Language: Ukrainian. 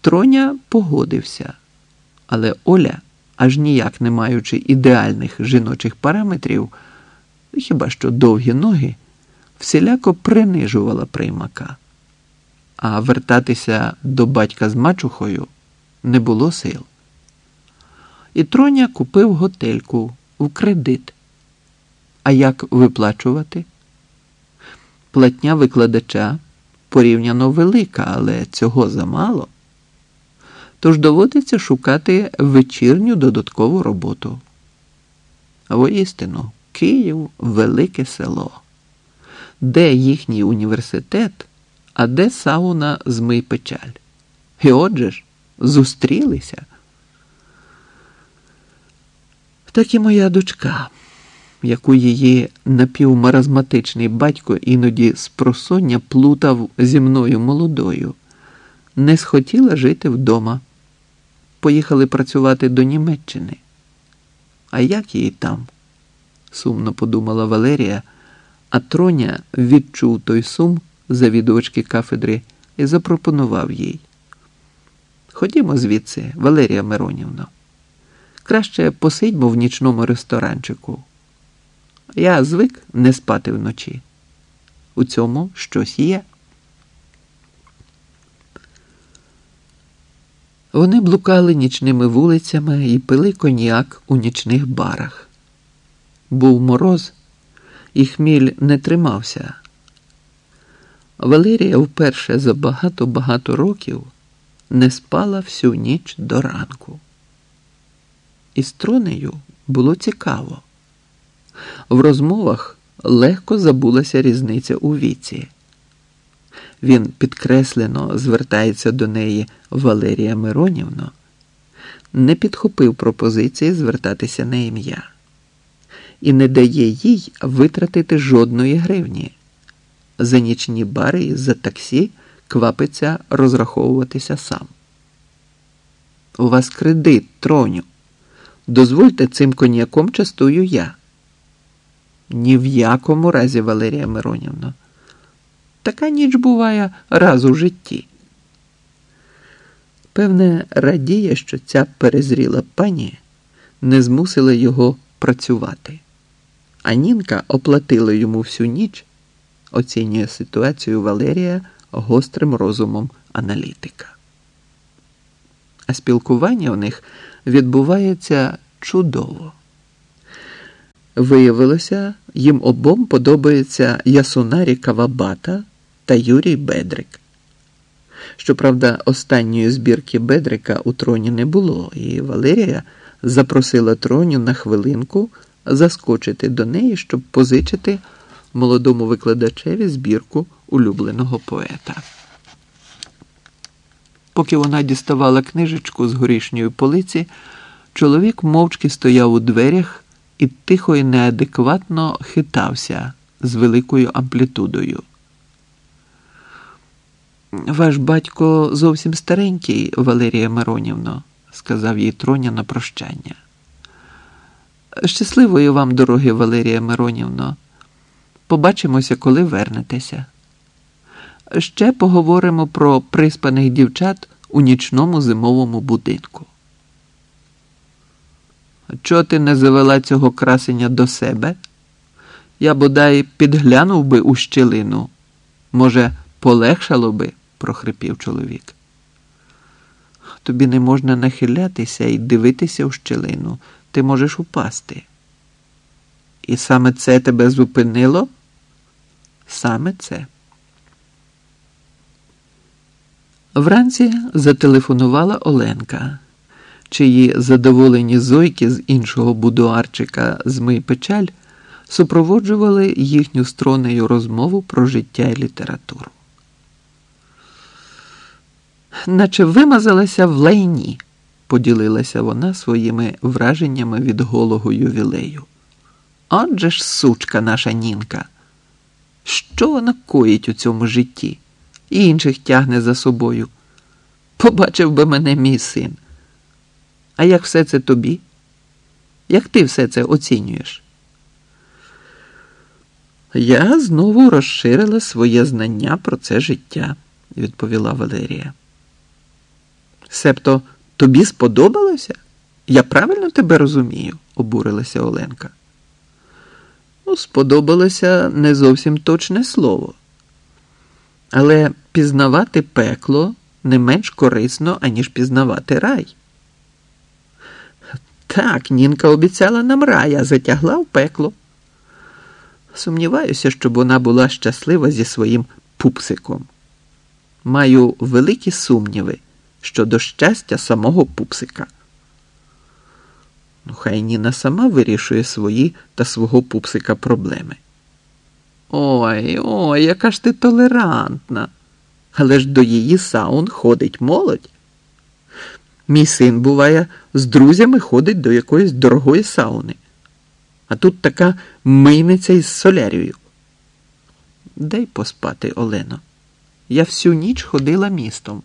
Троня погодився, але Оля, аж ніяк не маючи ідеальних жіночих параметрів, хіба що довгі ноги, всіляко принижувала приймака. А вертатися до батька з мачухою не було сил. І Троня купив готельку в кредит. А як виплачувати? Платня викладача порівняно велика, але цього замало. Тож доводиться шукати вечірню додаткову роботу. Воістину, Київ велике село. Де їхній університет, а де сауна змий печаль. І отже ж, зустрілися. Так і моя дочка, яку її напівмаразматичний батько іноді з просоння плутав зі мною молодою, не схотіла жити вдома. Поїхали працювати до Німеччини. А як їй там? сумно подумала Валерія, а Троня відчув той сум завідувачки кафедри і запропонував їй. Ходімо звідси, Валерія Миронівна. Краще посидьмо в нічному ресторанчику. Я звик не спати вночі. У цьому щось є. Вони блукали нічними вулицями і пили коньяк у нічних барах. Був мороз, і хміль не тримався. Валерія вперше за багато-багато років не спала всю ніч до ранку. І з тронею було цікаво. В розмовах легко забулася різниця у віці. Він підкреслено звертається до неї Валерія Миронівна, не підхопив пропозиції звертатися на ім'я і не дає їй витратити жодної гривні. За нічні бари і за таксі квапиться розраховуватися сам. У вас кредит, троню. Дозвольте цим коньяком частую я. Ні в якому разі, Валерія Миронівна. Така ніч буває раз у житті. Певне, радіє, що ця перезріла пані не змусила його працювати. А Нінка оплатила йому всю ніч, оцінює ситуацію Валерія гострим розумом аналітика. А спілкування у них відбувається чудово. Виявилося, їм обом подобається Ясунарі Кавабата та Юрій Бедрик. Щоправда, останньої збірки Бедрика у троні не було, і Валерія запросила троню на хвилинку заскочити до неї, щоб позичити молодому викладачеві збірку улюбленого поета. Поки вона діставала книжечку з горішньої полиці, чоловік мовчки стояв у дверях і тихо і неадекватно хитався з великою амплітудою. Ваш батько зовсім старенький, Валерія Миронівно, сказав їй Троня на прощання. Щасливої вам дороги, Валерія Миронівно. Побачимося, коли вернетеся. Ще поговоримо про приспаних дівчат у нічному зимовому будинку. Чого ти не завела цього красення до себе? Я бодай підглянув би у щілину. Може, полегшало би, прохрипів чоловік. Тобі не можна нахилятися і дивитися у щілину. Ти можеш упасти. І саме це тебе зупинило? Саме це. Вранці зателефонувала Оленка, чиї задоволені зойки з іншого будуарчика Змий печаль супроводжували їхню стронею розмову про життя і літературу. Наче вимазалася в лайні, поділилася вона своїми враженнями від голого ювілею. Отже ж, сучка наша нінка, що вона коїть у цьому житті? і інших тягне за собою. Побачив би мене мій син. А як все це тобі? Як ти все це оцінюєш? Я знову розширила своє знання про це життя, відповіла Валерія. Себто тобі сподобалося? Я правильно тебе розумію, обурилася Оленка. Ну, сподобалося не зовсім точне слово. Але пізнавати пекло не менш корисно, аніж пізнавати рай. Так, Нінка обіцяла нам рай, а затягла в пекло. Сумніваюся, щоб вона була щаслива зі своїм пупсиком. Маю великі сумніви щодо щастя самого пупсика. Ну, хай Ніна сама вирішує свої та свого пупсика проблеми. Ой, ой, яка ж ти толерантна. Але ж до її саун ходить молодь. Мій син, буває, з друзями ходить до якоїсь дорогої сауни. А тут така мийниця із солярією. Дай поспати, Олено. Я всю ніч ходила містом.